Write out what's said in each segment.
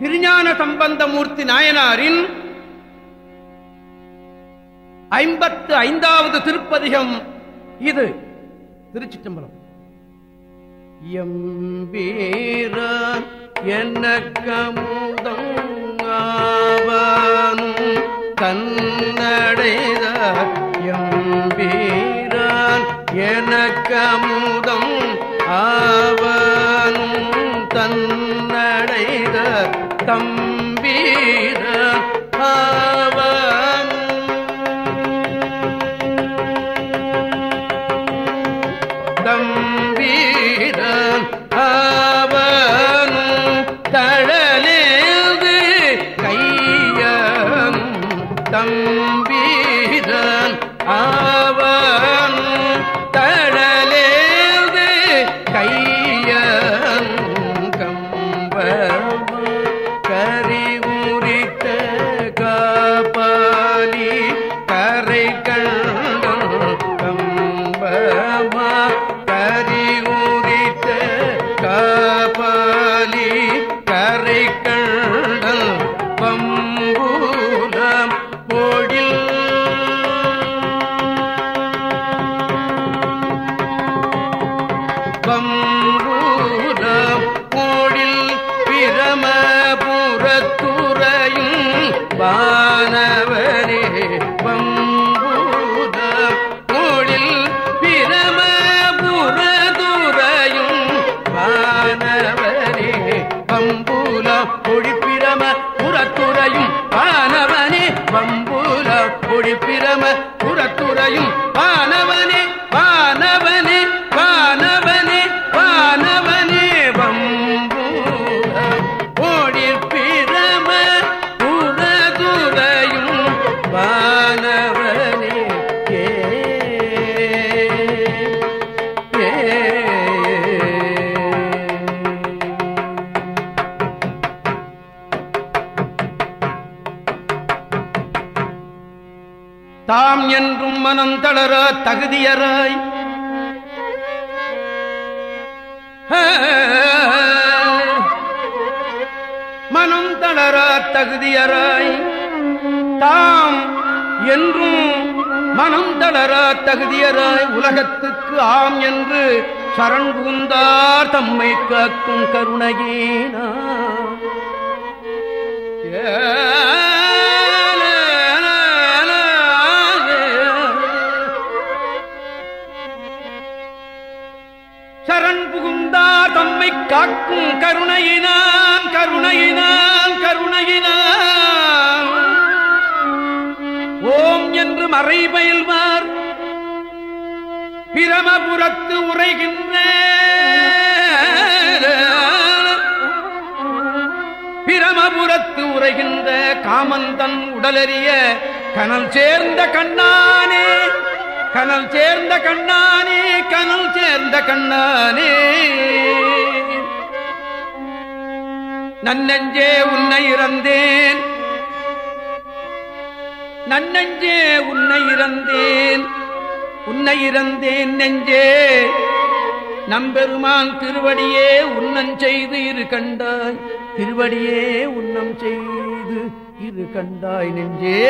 திருஞான சம்பந்தமூர்த்தி நாயனாரின் ஐம்பத்து ஐந்தாவது திருப்பதிகம் இது. திருச்சிற்றம்பலம். எம்பீர எனக்கமுதம் ஆவானும் எம் எம்பீரான் எனக்கமுதம் ஆவ தம்பீர ஆவானும் தம்பீரன் அவனும் தழலேது கையனும் தம்பீரன் அவனும் வானவனே தாம் என்றும் மனம் தளர தகுதியராய். மனம் தளர தகுதியராய். தாம் என்றும் மனம் தளர தகுதியராய் உலகத்துக்கு ஆம் என்று சரண் புகுந்தார் தம்மை காக்கும் கருணையேனா சரண் புகுந்தார் தம்மை காக்கும் கருணையினான் கருணையினான் கருணையினான். மறை பயில்வார் பிரமபுரத்து உரைகின்ற பிரமபுரத்து உரைகின்ற காமந்தன் உடலறிய கனல் சேர்ந்த கண்ணானே கனல் சேர்ந்த கண்ணானே கனல் சேர்ந்த கண்ணானே. நன்னெஞ்சே உன்னை இறந்தேன். நன்னெஞ்சே உன்னை இறந்தேன். உன்னை இறந்தேன் நெஞ்சே. நம்பெருமான் திருவடியே உன்னம் செய்து இரு கண்டாய். திருவடியே உன்னம் செய்து இரு கண்டாய் நெஞ்சே.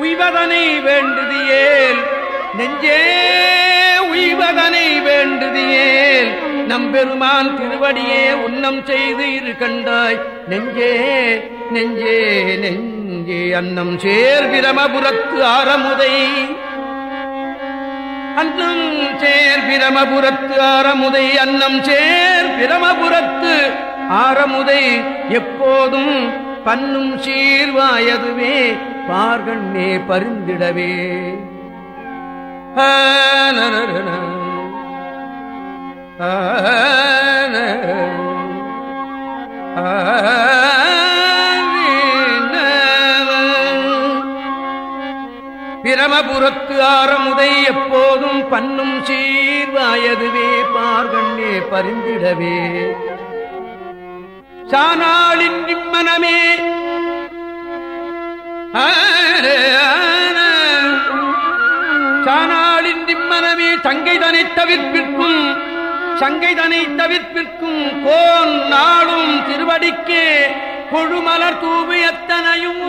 உய்வதனை வேண்டுதியேல் நெஞ்சே உய்வதனை வேண்டுதியேல் நம்பெருமான் திருவடியே உன்னம் செய்து இரு கண்டாய். நெஞ்சே நெஞ்சே நெஞ்சே அன்னம் சேர் பிரமபுரத்து ஆரமுதை. அன்னம் சேர் பிரமபுரத்து ஆரமுதை அன்னம் சேர் பிரமபுரத்து ஆரமுதை. எப்போதும் பன்னும் சீர்வாயதுவே பார்கண்ணே பருந்திடவே. பிரமபுரத்து ஆரமுதை எப்போதும் பண்ணும் சீர்வாயதுவே பார்கண்ணே பரிந்திடவே. சானாளின் நிம்மனமே ஆ சானாளின் நிம்மனமே சங்கைதனை தவிர்ப்பிற்கும் சங்கைதனை தவிர்ப்பிற்கும் கோன் நாளும் திருவடிக்கே கொழுமலர் தூவு எத்தனையும்.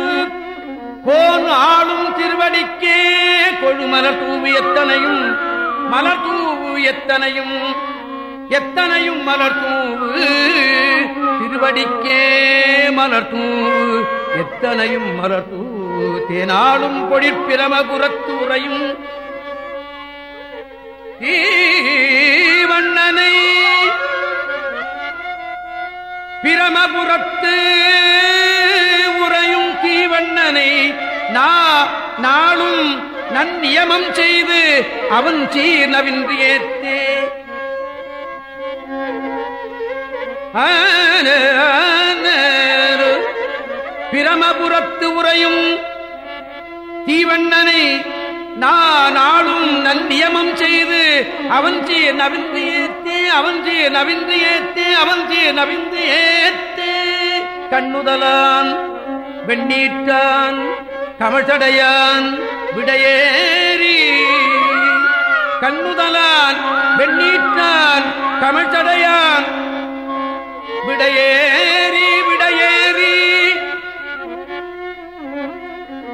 கோன் ஆளும் திருவடிக்கே கொழுமலர் தூவு எத்தனையும் மலர் தூவு எத்தனையும் எத்தனையும் மலர் தூவு திருவடிக்கே மலர் தூவு எத்தனையும் மலர் தூவு தேனாலும் பொழிற்பிரமபுரத்து உரையும் வண்ணனை பிரமபுரத்து உறையும் தீவண்ணனை நாளும் நன்னியமம் செய்து அவன் சீர் நவின்று பிரமபுரத்து உறையும் தீவண்ணனை நாளும் நன்னியமம் செய்து அவஞ்சி நவிந்து ஏத்தே அவஞ்சி நவிந்து ஏத்தே அவஞ்சி நவிந்து ஏத்தே. கண்ணுதலான் வெண்ணீட்டான் கமழ்தடையான் விடையேறி. கண்ணுதலான் வெண்ணீட்டான் கமழ்தடையான் விடையேறி விடையேறி.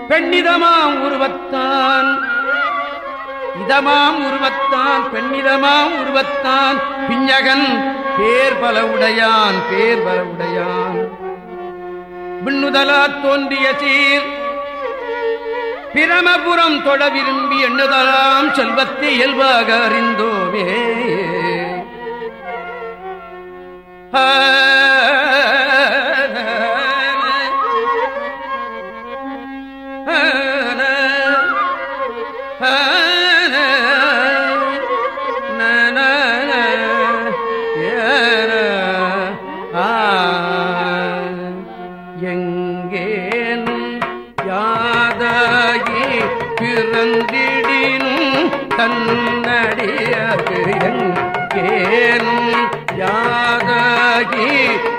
பெண்ணிதமாம் உருவத்தான் இதமாம் உருவத்தான் பெண்ணிதமாம் உருவத்தான் பிஞ்சகன் பேர் பல உடையான் பேர் பல உடையான் விண்ணுதலா தோன்றிய சீர் பிரமபுரம் தொட விரும்பி எண்ணுதலாம் செல்வத்தை இயல்பாக அறிந்தோமே.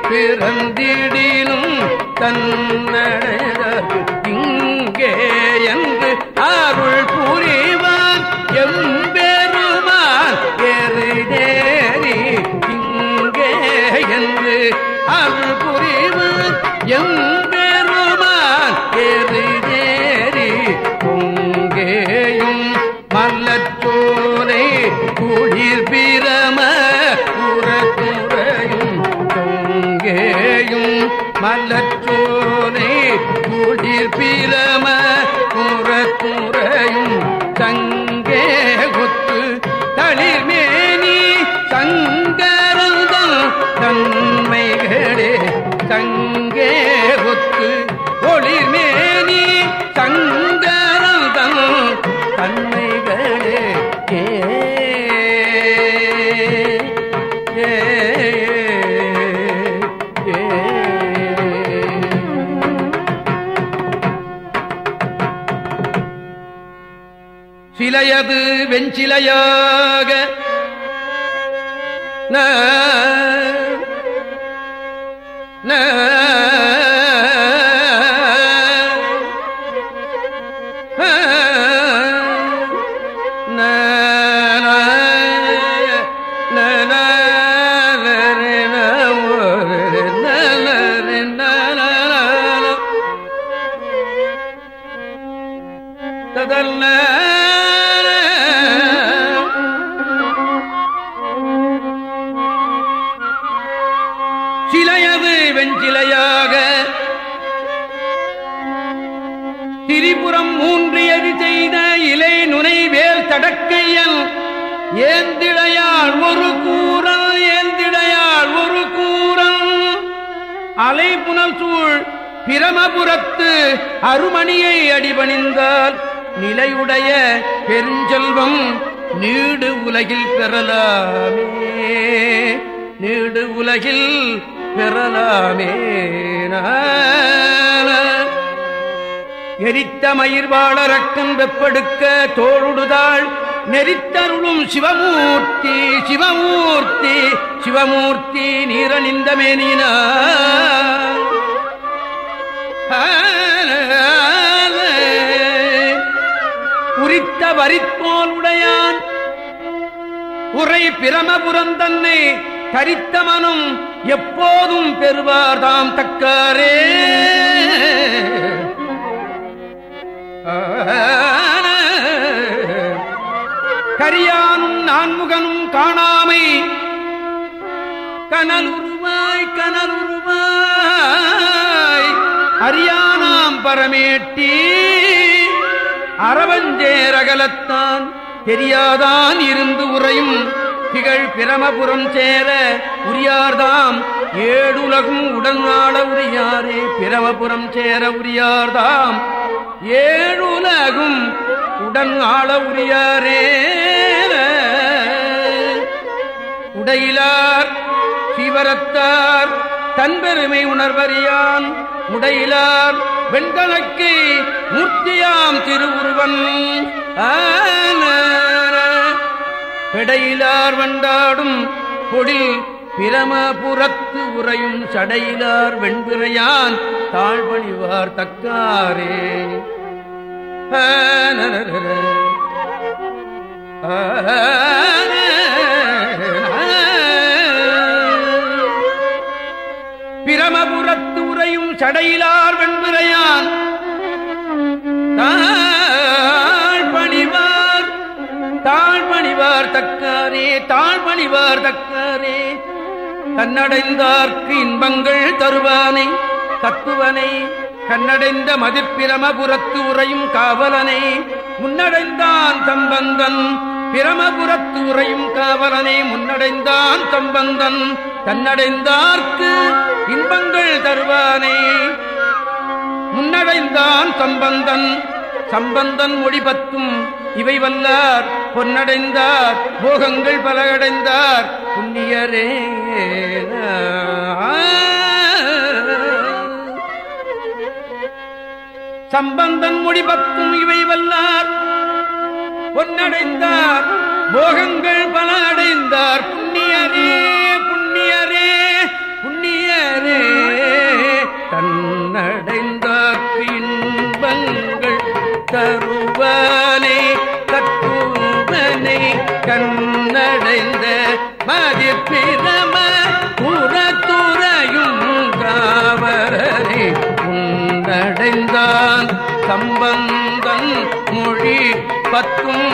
பிறந்திடினும் தன்னடையது இங்கே என் குளிர் பிரம புறத்துறையும் தங்கே குத்து தளிர்மேனி தங்கரந்தம் தன்மைகளே தங்கே சிலையது வெஞ்சிலையாக வேல் ஏந்திடையாள் ஒரு கூறல் ஏந்திடையாள் ஒரு கூறல். அலை புனல் சூழ் பிரமபுரத்து அருமணியை அடிபணிந்தால் நிலையுடைய பெருஞ்செல்வம் நீடு உலகில் பெறலாமே. நீடு உலகில் பெறலாமே எரித்த மயிர்வாளரக்கன் வெப்படுக்க தோளுடுதாள். நெறித்தருளும் சிவமூர்த்தி சிவமூர்த்தி சிவமூர்த்தி நீரணிந்த மேனினா உரித்த வரித்தோல் உடையான். உரை பிரமபுரம் தன்னை தரித்த மனும் எப்போதும் பெறுவார் தாம் தக்காரே. கரியானும் நான்முகனும் காணாமை. கனலுருவாய் கனலுருவாய். அரியானாம் பரமேட்டி. அறவஞ்சேரகலத்தான் தெரியாதான் இருந்து உறையும். திகழ் பிரமபுரம் சேர உரியார்தாம். ஏழுலகும் உடன் ஆள உரியாரே பிரமபுரம் சேர உரியார்தாம். ஏழுலகும் உடன் ஆள உரியாரே. உடையிலார் சிவரத்தார் தன்பெருமை உணர்வறியான். உடையிலார் வெண்கலக்கு மூர்த்தியாம் திருவுருவன். பெடையிலார் வண்டாடும் பொடில் பிரமபுரத்து உறையும் சடையிலார் வெண்பிறையான் தாழ்வணிவார் தக்காரே. பிரமபுரத்து உறையும் சடையிலார் வெண்பிறையான் தாழ்பணிவார் தாழ்பணிவார் தக்காரே தாழ்பணிவார் தக்காரே. தன்னடைந்தார்க்கு இன்பங்கள் தருவானை தத்துவனை கண்ணடைந்த மதிப்பிரமபுரத்து உரையும் காவலனை முன்னடைந்தான் தம்பந்தன் பிரமபுரத்து உரையும் காவலனை முன்னடைந்தான் தம்பந்தன் தன்னடைந்தார்க்கு இன்பங்கள் தருவானே. முன்னடைந்தான் சம்பந்தன் சம்பந்தன் ஒளிபத்தும் இவை வல்லார் பொன்னடைந்தார் போகங்கள் பல அடைந்தார் புண்ணியரே சம்பந்தன் மொழிபத்தும் இவை வல்லார் பொன்னடைந்தார் போகங்கள் பல அடைந்தார் புண்ணியரே புண்ணியரே புண்ணியரே. தன்னடைந்தார் இன்பங்கள் தரும் வந்தன் மொழி பத்தும்